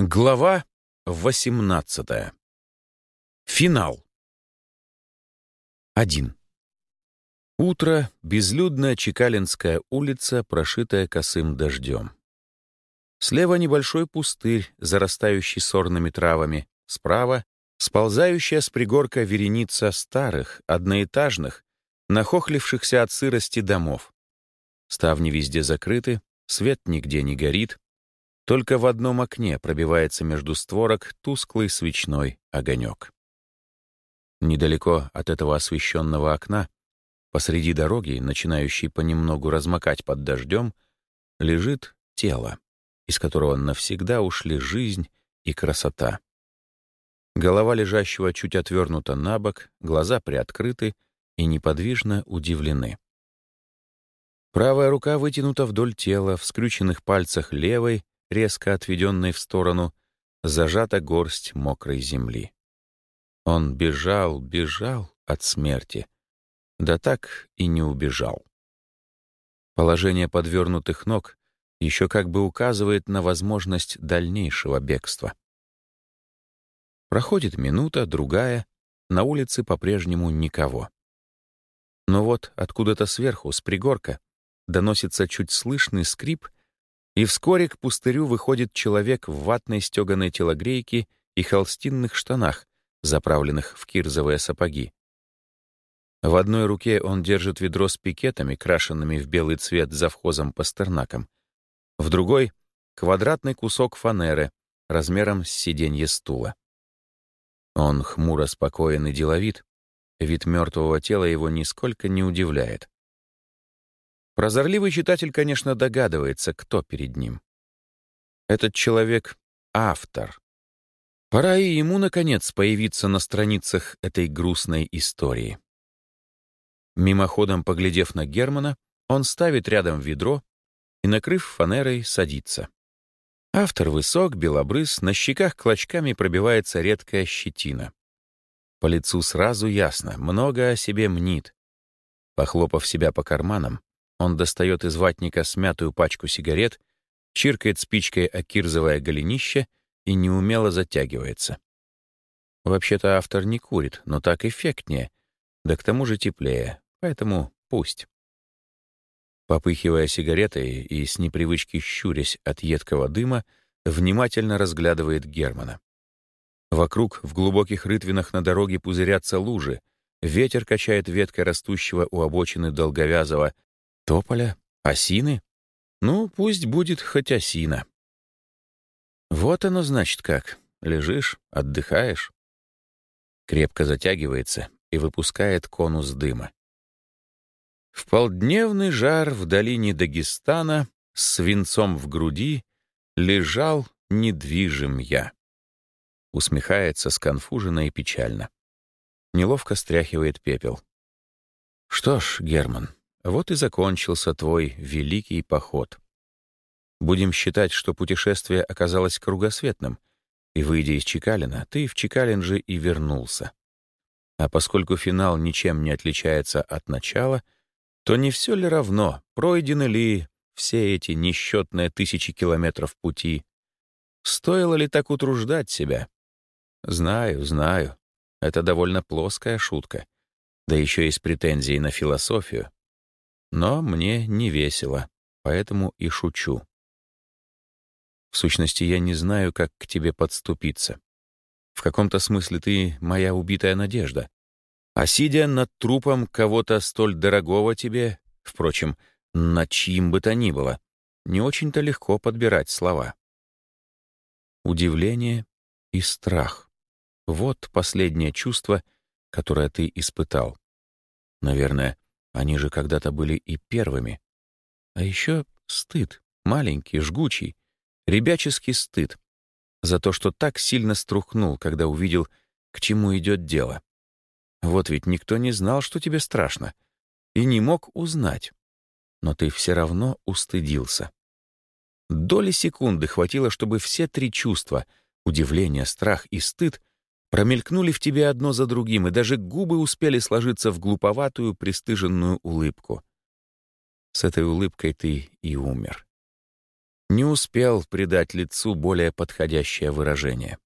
Глава 18. Финал. 1. Утро, безлюдная Чекалинская улица, прошитая косым дождем. Слева небольшой пустырь, зарастающий сорными травами. Справа — сползающая с пригорка вереница старых, одноэтажных, нахохлившихся от сырости домов. Ставни везде закрыты, свет нигде не горит, только в одном окне пробивается между створок тусклый свечной огонек. Недалеко от этого освещенного окна, посреди дороги, начинающей понемногу размокать под дождем, лежит тело, из которого навсегда ушли жизнь и красота. Голова лежащего чуть отвернута на бок, глаза приоткрыты и неподвижно удивлены. Правая рука вытянута вдоль тела, в скрюченных пальцах левой резко отведенной в сторону, зажата горсть мокрой земли. Он бежал, бежал от смерти, да так и не убежал. Положение подвернутых ног еще как бы указывает на возможность дальнейшего бегства. Проходит минута, другая, на улице по-прежнему никого. Но вот откуда-то сверху, с пригорка, доносится чуть слышный скрип и вскоре к пустырю выходит человек в ватной стеганой телогрейке и холстинных штанах, заправленных в кирзовые сапоги. В одной руке он держит ведро с пикетами, крашенными в белый цвет завхозом пастернаком. В другой — квадратный кусок фанеры размером с сиденье стула. Он хмуро спокоен и деловит. Вид мертвого тела его нисколько не удивляет. Прозорливый читатель, конечно, догадывается, кто перед ним. Этот человек — автор. Пора и ему, наконец, появиться на страницах этой грустной истории. Мимоходом поглядев на Германа, он ставит рядом ведро и, накрыв фанерой, садится. Автор высок, белобрыс, на щеках клочками пробивается редкая щетина. По лицу сразу ясно, много о себе мнит. Похлопав себя по карманам, он достает из ватника смятую пачку сигарет, чиркает спичкой о кирзовое голенище и неумело затягивается. Вообще-то автор не курит, но так эффектнее, да к тому же теплее, поэтому пусть. Попыхивая сигаретой и с непривычки щурясь от едкого дыма, внимательно разглядывает Германа. Вокруг в глубоких рытвинах на дороге пузырятся лужи, ветер качает веткой растущего у обочины долговязого Тополя? Осины? Ну, пусть будет хоть осина. Вот оно, значит, как. Лежишь, отдыхаешь. Крепко затягивается и выпускает конус дыма. В полдневный жар в долине Дагестана с свинцом в груди лежал недвижим я. Усмехается сконфуженно и печально. Неловко стряхивает пепел. Что ж, Герман, вот и закончился твой великий поход. Будем считать, что путешествие оказалось кругосветным, и, выйдя из Чекалина, ты в Чекалин же и вернулся. А поскольку финал ничем не отличается от начала, то не все ли равно, пройдены ли все эти несчетные тысячи километров пути? Стоило ли так утруждать себя? Знаю, знаю. Это довольно плоская шутка. Да еще и с претензией на философию. Но мне не весело, поэтому и шучу. В сущности, я не знаю, как к тебе подступиться. В каком-то смысле ты моя убитая надежда. А сидя над трупом кого-то столь дорогого тебе, впрочем, над чьим бы то ни было, не очень-то легко подбирать слова. Удивление и страх. Вот последнее чувство, которое ты испытал. Наверное, они же когда-то были и первыми. А еще стыд, маленький, жгучий, ребяческий стыд за то, что так сильно струхнул, когда увидел, к чему идет дело. Вот ведь никто не знал, что тебе страшно, и не мог узнать. Но ты все равно устыдился. Доли секунды хватило, чтобы все три чувства — удивление, страх и стыд промелькнули в тебе одно за другим, и даже губы успели сложиться в глуповатую, пристыженную улыбку. С этой улыбкой ты и умер. Не успел придать лицу более подходящее выражение.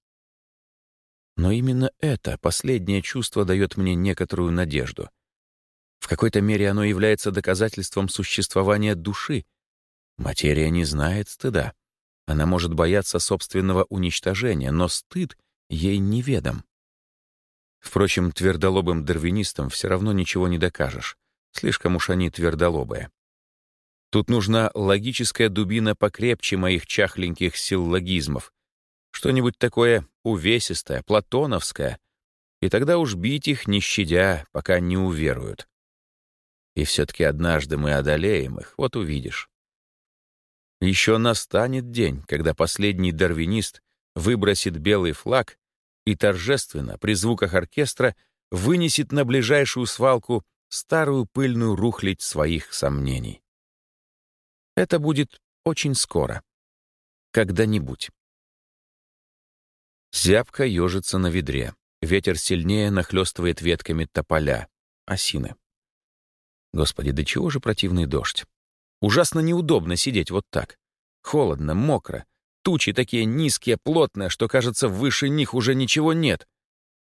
Но именно это, последнее чувство, дает мне некоторую надежду. В какой-то мере оно является доказательством существования души. Материя не знает стыда. Она может бояться собственного уничтожения, но стыд ей неведом. Впрочем, твердолобым дарвинистам все равно ничего не докажешь. Слишком уж они твердолобые. Тут нужна логическая дубина покрепче моих чахленьких силлогизмов. Что-нибудь такое увесистое, платоновское. И тогда уж бить их, не щадя, пока не уверуют. И все-таки однажды мы одолеем их, вот увидишь. Еще настанет день, когда последний дарвинист выбросит белый флаг и торжественно, при звуках оркестра, вынесет на ближайшую свалку старую пыльную рухлядь своих сомнений. Это будет очень скоро. Когда-нибудь. Зябко ежится на ведре. Ветер сильнее нахлестывает ветками тополя, осины. Господи, до чего же противный дождь? Ужасно неудобно сидеть вот так. Холодно, мокро, Тучи такие низкие, плотные, что, кажется, выше них уже ничего нет.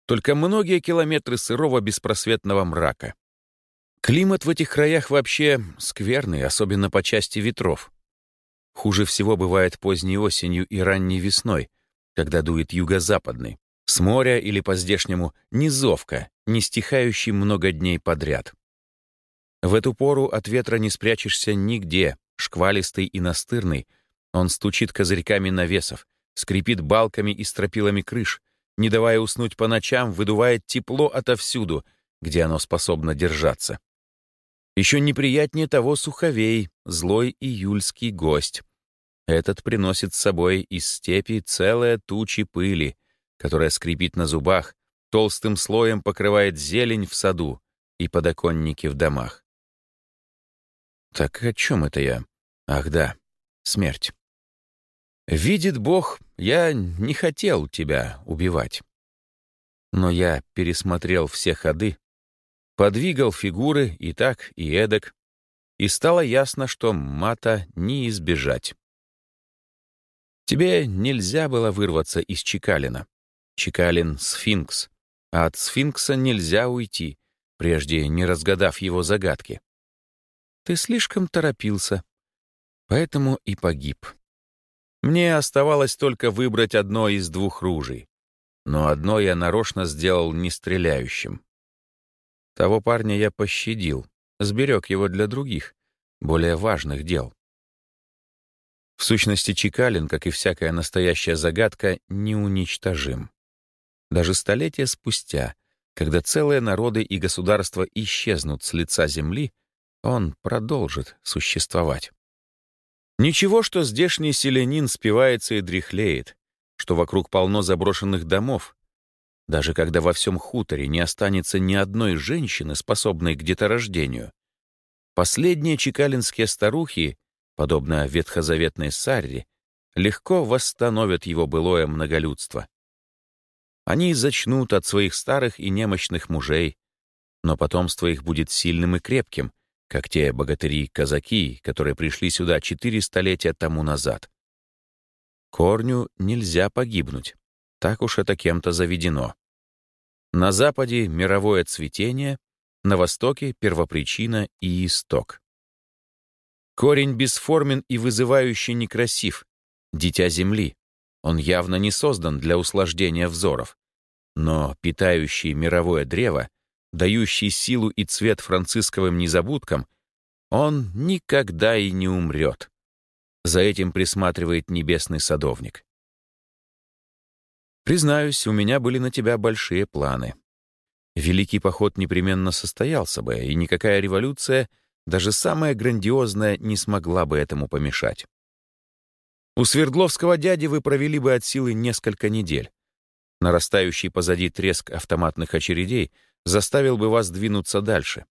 Только многие километры сырого беспросветного мрака. Климат в этих краях вообще скверный, особенно по части ветров. Хуже всего бывает поздней осенью и ранней весной, когда дует юго-западный, с моря или по-здешнему низовка, не стихающий много дней подряд. В эту пору от ветра не спрячешься нигде, шквалистый и настырный — он стучит козырьками навесов, скрипит балками и стропилами крыш, не давая уснуть по ночам, выдувает тепло отовсюду, где оно способно держаться. Еще неприятнее того суховей, злой июльский гость. Этот приносит с собой из степи целые тучи пыли, которая скрипит на зубах, толстым слоем покрывает зелень в саду и подоконники в домах. Так о чем это я? Ах да, смерть. Видит Бог, я не хотел тебя убивать. Но я пересмотрел все ходы, подвигал фигуры и так, и эдак, и стало ясно, что мата не избежать. Тебе нельзя было вырваться из Чекалина. Чекалин — сфинкс, а от сфинкса нельзя уйти, прежде не разгадав его загадки. Ты слишком торопился, поэтому и погиб. Мне оставалось только выбрать одно из двух ружей. Но одно я нарочно сделал не стреляющим. Того парня я пощадил, сберег его для других, более важных дел. В сущности, Чекалин, как и всякая настоящая загадка, неуничтожим. Даже столетия спустя, когда целые народы и государства исчезнут с лица земли, он продолжит существовать. Ничего, что здешний селянин спивается и дряхлеет, что вокруг полно заброшенных домов. Даже когда во всем хуторе не останется ни одной женщины, способной к деторождению. Последние чекалинские старухи, подобно ветхозаветной Сарре, легко восстановят его былое многолюдство. Они зачнут от своих старых и немощных мужей, но потомство их будет сильным и крепким, как те богатыри-казаки, которые пришли сюда четыре столетия тому назад. Корню нельзя погибнуть, так уж это кем-то заведено. На западе — мировое цветение, на востоке — первопричина и исток. Корень бесформен и вызывающе некрасив, дитя земли. Он явно не создан для услаждения взоров. Но питающий мировое древо — дающий силу и цвет францисковым незабудкам, он никогда и не умрет. За этим присматривает небесный садовник. Признаюсь, у меня были на тебя большие планы. Великий поход непременно состоялся бы, и никакая революция, даже самая грандиозная, не смогла бы этому помешать. У Свердловского дяди вы провели бы от силы несколько недель. Нарастающий позади треск автоматных очередей — заставил бы вас двинуться дальше.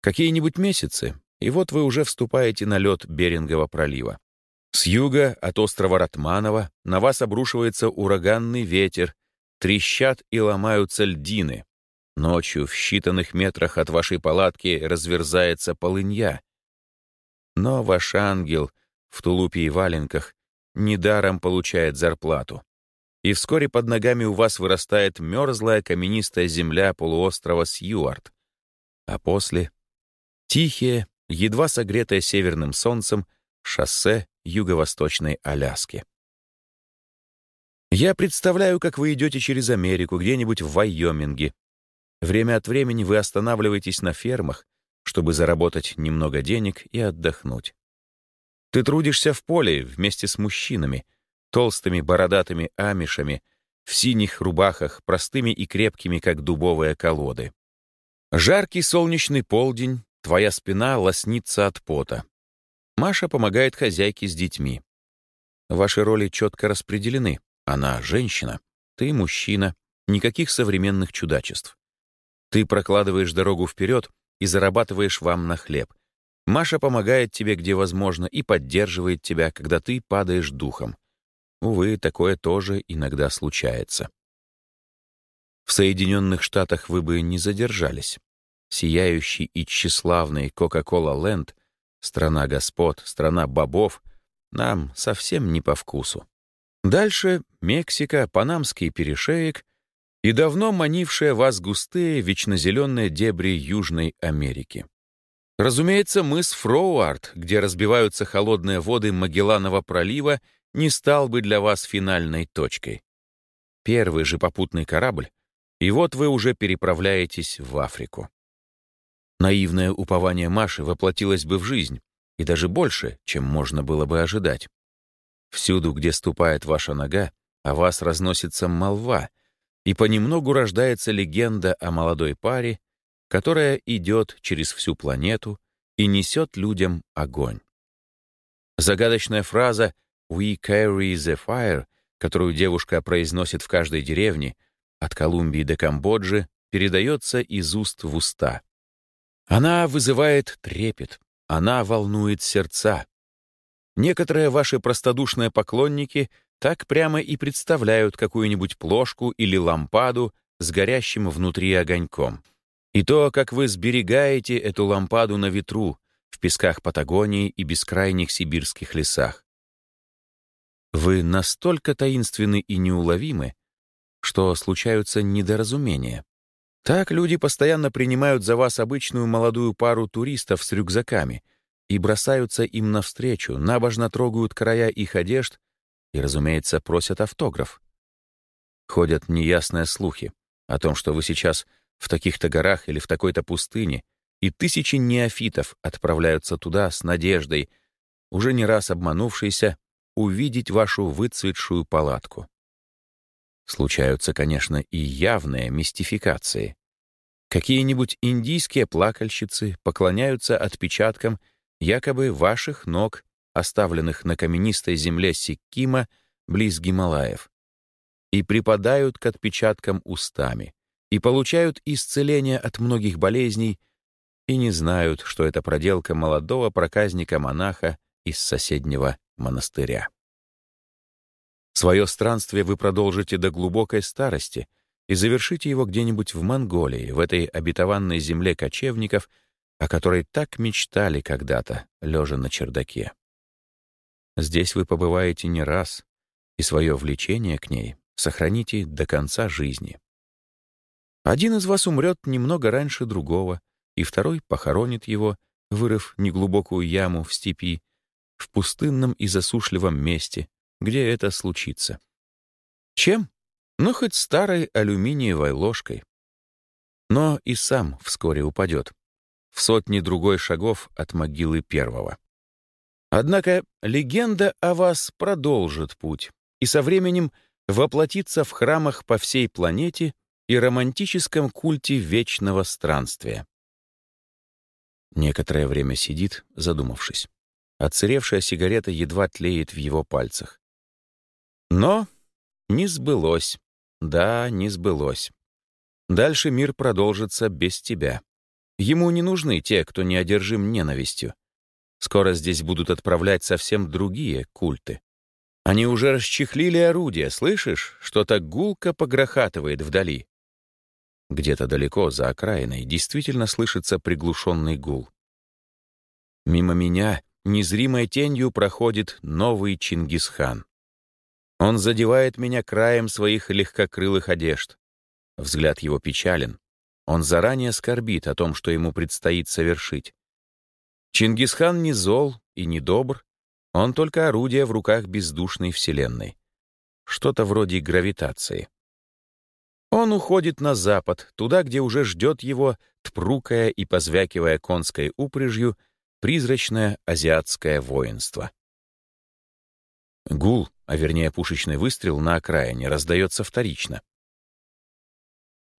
Какие-нибудь месяцы, и вот вы уже вступаете на лед Берингового пролива. С юга, от острова Ратманова, на вас обрушивается ураганный ветер, трещат и ломаются льдины. Ночью в считанных метрах от вашей палатки разверзается полынья. Но ваш ангел в тулупе и валенках, недаром получает зарплату. И вскоре под ногами у вас вырастает мерзлая каменистая земля полуострова Сьюарт. А после — тихие, едва согретое северным солнцем, шоссе юго-восточной Аляски. Я представляю, как вы идете через Америку, где-нибудь в Вайоминге. Время от времени вы останавливаетесь на фермах, чтобы заработать немного денег и отдохнуть. Ты трудишься в поле вместе с мужчинами, толстыми бородатыми амишами, в синих рубахах, простыми и крепкими, как дубовые колоды. Жаркий солнечный полдень, твоя спина лоснится от пота. Маша помогает хозяйке с детьми. Ваши роли четко распределены. Она женщина, ты мужчина, никаких современных чудачеств. Ты прокладываешь дорогу вперед и зарабатываешь вам на хлеб. Маша помогает тебе, где возможно, и поддерживает тебя, когда ты падаешь духом. Увы, такое тоже иногда случается. В Соединенных Штатах вы бы не задержались. Сияющий и тщеславный Coca-Cola Land, страна господ, страна бобов, нам совсем не по вкусу. Дальше Мексика, Панамский перешеек и давно манившие вас густые, вечнозеленые дебри Южной Америки. Разумеется, мыс Фроуарт, где разбиваются холодные воды Магелланова пролива, не стал бы для вас финальной точкой. Первый же попутный корабль, и вот вы уже переправляетесь в Африку. Наивное упование Маши воплотилось бы в жизнь, и даже больше, чем можно было бы ожидать. Всюду, где ступает ваша нога, о вас разносится молва, и понемногу рождается легенда о молодой паре, которая идет через всю планету и несет людям огонь. Загадочная фраза «We carry the fire», которую девушка произносит в каждой деревне, от Колумбии до Камбоджи, передается из уст в уста. Она вызывает трепет, она волнует сердца, Некоторые ваши простодушные поклонники так прямо и представляют какую-нибудь плошку или лампаду с горящим внутри огоньком. И то, как вы сберегаете эту лампаду на ветру в песках Патагонии и бескрайних сибирских лесах. Вы настолько таинственны и неуловимы, что случаются недоразумения. Так люди постоянно принимают за вас обычную молодую пару туристов с рюкзаками — и бросаются им навстречу, набожно трогают края их одежд и, разумеется, просят автограф. Ходят неясные слухи о том, что вы сейчас в таких-то горах или в такой-то пустыне, и тысячи неофитов отправляются туда с надеждой, уже не раз обманувшейся, увидеть вашу выцветшую палатку. Случаются, конечно, и явные мистификации. Какие-нибудь индийские плакальщицы поклоняются отпечаткам якобы ваших ног, оставленных на каменистой земле Сиккима близ Гималаев, и припадают к отпечаткам устами, и получают исцеление от многих болезней, и не знают, что это проделка молодого проказника-монаха из соседнего монастыря. Свое странствие вы продолжите до глубокой старости и завершите его где-нибудь в Монголии, в этой обетованной земле кочевников — о которой так мечтали когда-то, лежа на чердаке. Здесь вы побываете не раз, и свое влечение к ней сохраните до конца жизни. Один из вас умрет немного раньше другого, и второй похоронит его, вырыв неглубокую яму в степи, в пустынном и засушливом месте, где это случится. Чем? Ну, хоть старой алюминиевой ложкой. Но и сам вскоре упадет, в сотни другой шагов от могилы первого. Однако легенда о вас продолжит путь и со временем воплотится в храмах по всей планете и романтическом культе вечного странствия. Некоторое время сидит, задумавшись. Отсыревшая сигарета едва тлеет в его пальцах. Но не сбылось. Да, не сбылось. Дальше мир продолжится без тебя. Ему не нужны те, кто не одержим ненавистью. Скоро здесь будут отправлять совсем другие культы. Они уже расчехлили орудия, слышишь? Что-то гулко погрохатывает вдали. Где-то далеко, за окраиной, действительно слышится приглушенный гул. Мимо меня, незримой тенью проходит новый Чингисхан. Он задевает меня краем своих легкокрылых одежд. Взгляд его печален. Он заранее скорбит о том, что ему предстоит совершить. Чингисхан не зол и не добр, он только орудие в руках бездушной вселенной. Что-то вроде гравитации. Он уходит на запад, туда, где уже ждет его, тпрукая и позвякивая конской упряжью, призрачное азиатское воинство. Гул, а вернее пушечный выстрел на окраине, раздается вторично.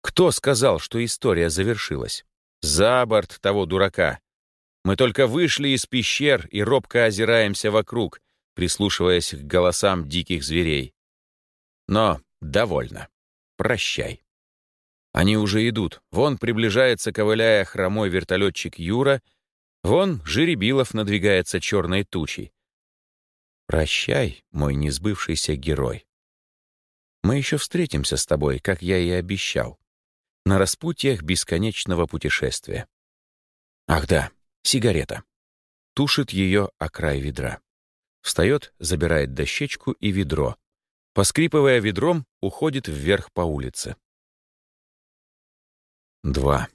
Кто сказал, что история завершилась? За борт того дурака. Мы только вышли из пещер и робко озираемся вокруг, прислушиваясь к голосам диких зверей. Но довольно. Прощай. Они уже идут. Вон приближается, ковыляя хромой вертолетчик Юра. Вон Жеребилов надвигается черной тучей. Прощай, мой несбывшийся герой. Мы еще встретимся с тобой, как я и обещал на распутьях бесконечного путешествия. Ах да, сигарета. Тушит ее о край ведра. Встает, забирает дощечку и ведро. Поскрипывая ведром, уходит вверх по улице. Два.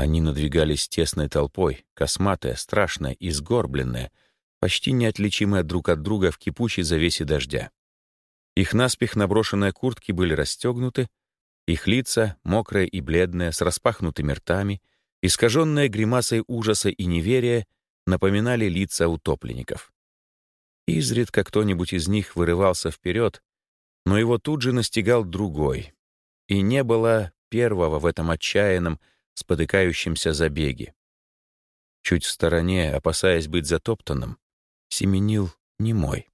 Они надвигались тесной толпой, косматые, страшные и сгорбленные, почти неотличимые друг от друга в кипучей завесе дождя. Их наспех наброшенные куртки были расстегнуты, их лица, мокрые и бледные, с распахнутыми ртами, искаженные гримасой ужаса и неверия, напоминали лица утопленников. Изредка кто-нибудь из них вырывался вперед, но его тут же настигал другой. И не было первого в этом отчаянном, спотыкающемся забеге. Чуть в стороне, опасаясь быть затоптанным, семенил немой.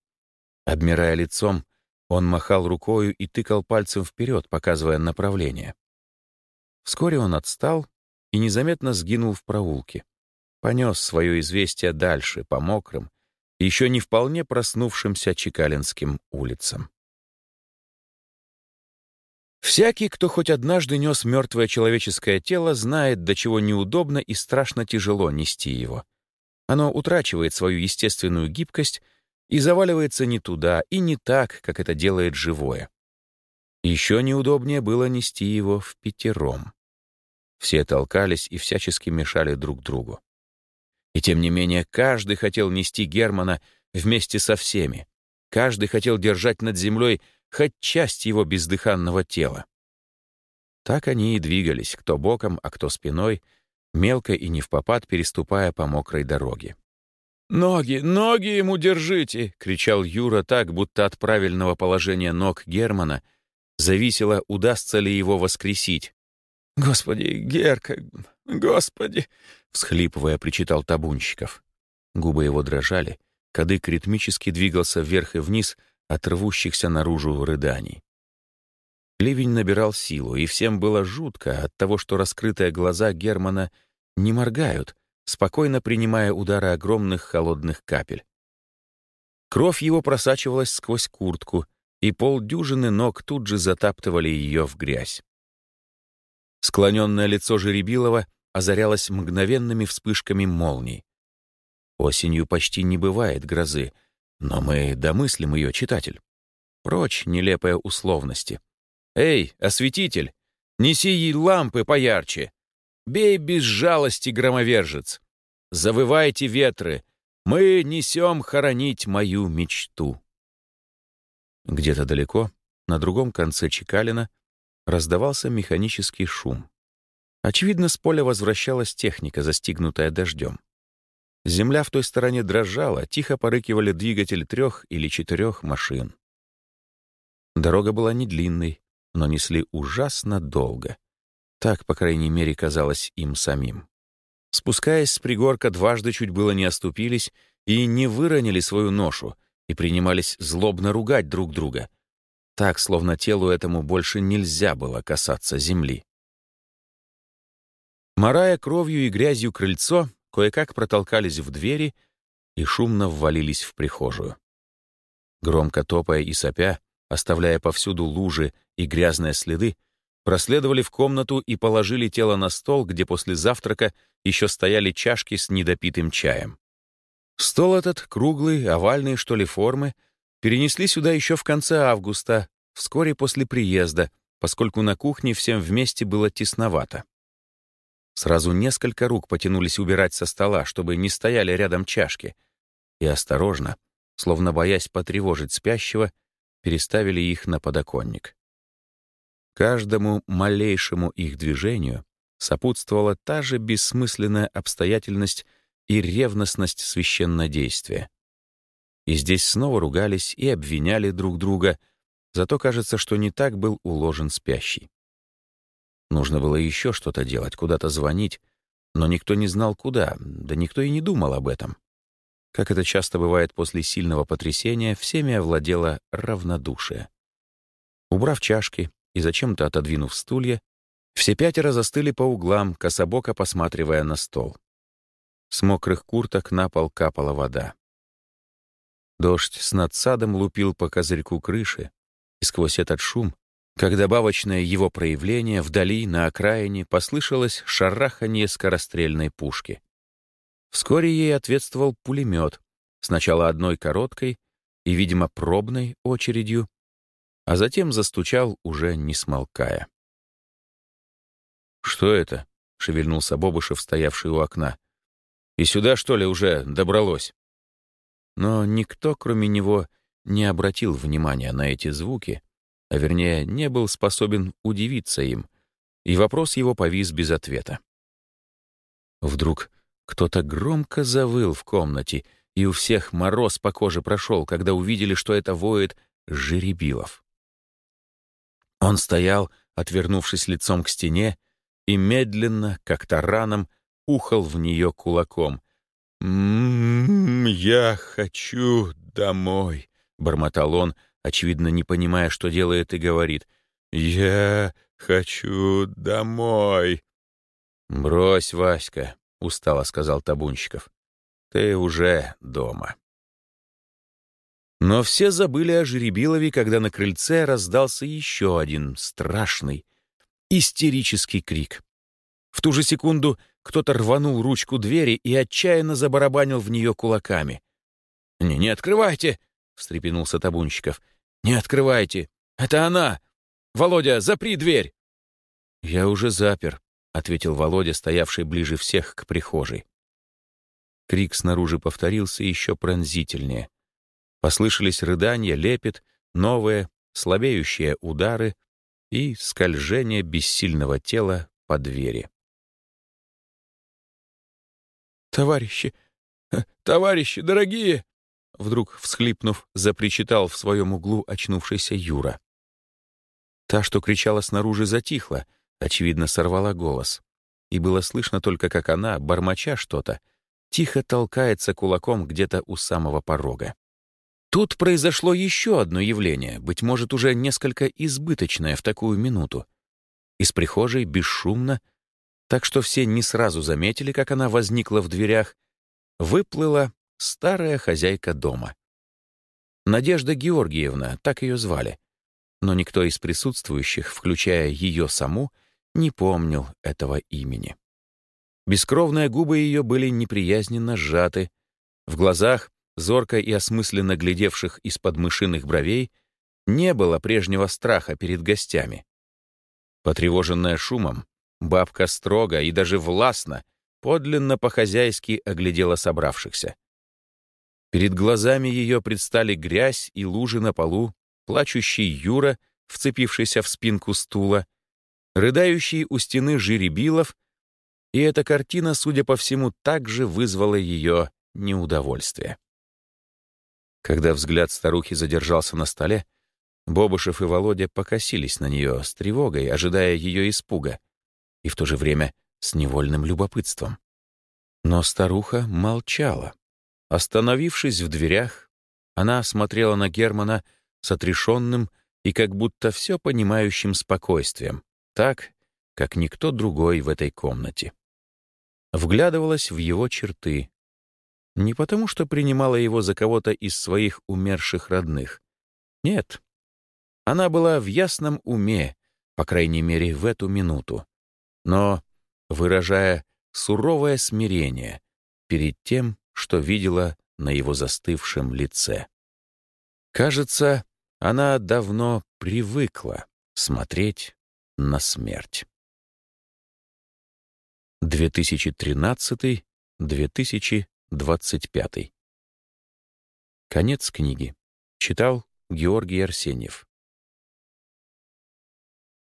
Обмирая лицом, он махал рукою и тыкал пальцем вперед, показывая направление. Вскоре он отстал и незаметно сгинул в проулке. Понес свое известие дальше, по мокрым, еще не вполне проснувшимся Чекалинским улицам. Всякий, кто хоть однажды нес мертвое человеческое тело, знает, до чего неудобно и страшно тяжело нести его. Оно утрачивает свою естественную гибкость и заваливается не туда и не так, как это делает живое. Еще неудобнее было нести его в пятером. Все толкались и всячески мешали друг другу. И тем не менее каждый хотел нести Германа вместе со всеми. Каждый хотел держать над землей хоть часть его бездыханного тела. Так они и двигались, кто боком, а кто спиной, мелко и не в попад переступая по мокрой дороге. «Ноги, ноги ему держите!» — кричал Юра так, будто от правильного положения ног Германа зависело, удастся ли его воскресить. «Господи, Герка, господи!» — всхлипывая, причитал Табунщиков. Губы его дрожали, кадык ритмически двигался вверх и вниз от рвущихся наружу рыданий. Ливень набирал силу, и всем было жутко от того, что раскрытые глаза Германа не моргают, спокойно принимая удары огромных холодных капель. Кровь его просачивалась сквозь куртку, и полдюжины ног тут же затаптывали ее в грязь. Склоненное лицо Жеребилова озарялось мгновенными вспышками молний. Осенью почти не бывает грозы, но мы домыслим ее, читатель. Прочь нелепые условности. «Эй, осветитель, неси ей лампы поярче!» Бей без жалости, громовержец! Завывайте ветры! Мы несем хоронить мою мечту!» Где-то далеко, на другом конце Чекалина, раздавался механический шум. Очевидно, с поля возвращалась техника, застигнутая дождем. Земля в той стороне дрожала, тихо порыкивали двигатели трех или четырех машин. Дорога была не длинной, но несли ужасно долго. Так, по крайней мере, казалось им самим. Спускаясь с пригорка, дважды чуть было не оступились и не выронили свою ношу, и принимались злобно ругать друг друга. Так, словно телу этому больше нельзя было касаться земли. Морая кровью и грязью крыльцо, кое-как протолкались в двери и шумно ввалились в прихожую. Громко топая и сопя, оставляя повсюду лужи и грязные следы, проследовали в комнату и положили тело на стол, где после завтрака еще стояли чашки с недопитым чаем. Стол этот, круглый, овальный, что ли, формы, перенесли сюда еще в конце августа, вскоре после приезда, поскольку на кухне всем вместе было тесновато. Сразу несколько рук потянулись убирать со стола, чтобы не стояли рядом чашки, и осторожно, словно боясь потревожить спящего, переставили их на подоконник. Каждому малейшему их движению сопутствовала та же бессмысленная обстоятельность и ревностность священнодействия. И здесь снова ругались и обвиняли друг друга, зато кажется, что не так был уложен спящий. Нужно было еще что-то делать, куда-то звонить, но никто не знал куда, да никто и не думал об этом. Как это часто бывает после сильного потрясения, всеми овладело равнодушие. Убрав чашки и зачем-то отодвинув стулья, все пятеро застыли по углам, кособоко посматривая на стол. С мокрых курток на пол капала вода. Дождь с надсадом лупил по козырьку крыши, и сквозь этот шум, как добавочное его проявление, вдали, на окраине, послышалось шараханье скорострельной пушки. Вскоре ей ответствовал пулемет, сначала одной короткой и, видимо, пробной очередью, а затем застучал, уже не смолкая. «Что это?» — шевельнулся Бобышев, стоявший у окна. «И сюда, что ли, уже добралось?» Но никто, кроме него, не обратил внимания на эти звуки, а вернее, не был способен удивиться им, и вопрос его повис без ответа. Вдруг кто-то громко завыл в комнате, и у всех мороз по коже прошел, когда увидели, что это воет Жеребилов. Он стоял, отвернувшись лицом к стене, и медленно, как тараном, ухал в нее кулаком. «М-м-м, я хочу домой», — бормотал он, очевидно, не понимая, что делает, и говорит. «Я хочу домой». «Брось, Васька», — устало сказал Табунщиков. «Ты уже дома». Но все забыли о Жеребилове, когда на крыльце раздался еще один страшный, истерический крик. В ту же секунду кто-то рванул ручку двери и отчаянно забарабанил в нее кулаками. «Не, не открывайте!» — встрепенулся Табунщиков. «Не открывайте! Это она! Володя, запри дверь!» «Я уже запер», — ответил Володя, стоявший ближе всех к прихожей. Крик снаружи повторился еще пронзительнее. Послышались рыдания, лепет, новые, слабеющие удары и скольжение бессильного тела по двери. «Товарищи! Товарищи, дорогие!» Вдруг, всхлипнув, запричитал в своем углу очнувшийся Юра. Та, что кричала снаружи, затихла, очевидно, сорвала голос. И было слышно только, как она, бормоча что-то, тихо толкается кулаком где-то у самого порога. Тут произошло еще одно явление, быть может, уже несколько избыточное в такую минуту. Из прихожей бесшумно, так что все не сразу заметили, как она возникла в дверях, выплыла старая хозяйка дома. Надежда Георгиевна, так ее звали. Но никто из присутствующих, включая ее саму, не помнил этого имени. Бескровные губы ее были неприязненно сжаты, в глазах, зорко и осмысленно глядевших из-под мышиных бровей, не было прежнего страха перед гостями. Потревоженная шумом, бабка строго и даже властно, подлинно по-хозяйски оглядела собравшихся. Перед глазами ее предстали грязь и лужи на полу, плачущий Юра, вцепившийся в спинку стула, рыдающий у стены Жеребилов, и эта картина, судя по всему, также вызвала ее неудовольствие. Когда взгляд старухи задержался на столе, Бобышев и Володя покосились на нее с тревогой, ожидая ее испуга, и в то же время с невольным любопытством. Но старуха молчала. Остановившись в дверях, она смотрела на Германа с отрешенным и как будто все понимающим спокойствием, так, как никто другой в этой комнате. Вглядывалась в его черты. Не потому, что принимала его за кого-то из своих умерших родных. Нет. Она была в ясном уме, по крайней мере, в эту минуту. Но, выражая суровое смирение перед тем, что видела на его застывшем лице. Кажется, она давно привыкла смотреть на смерть. 2013-2025. Конец книги. Читал Георгий Арсеньев.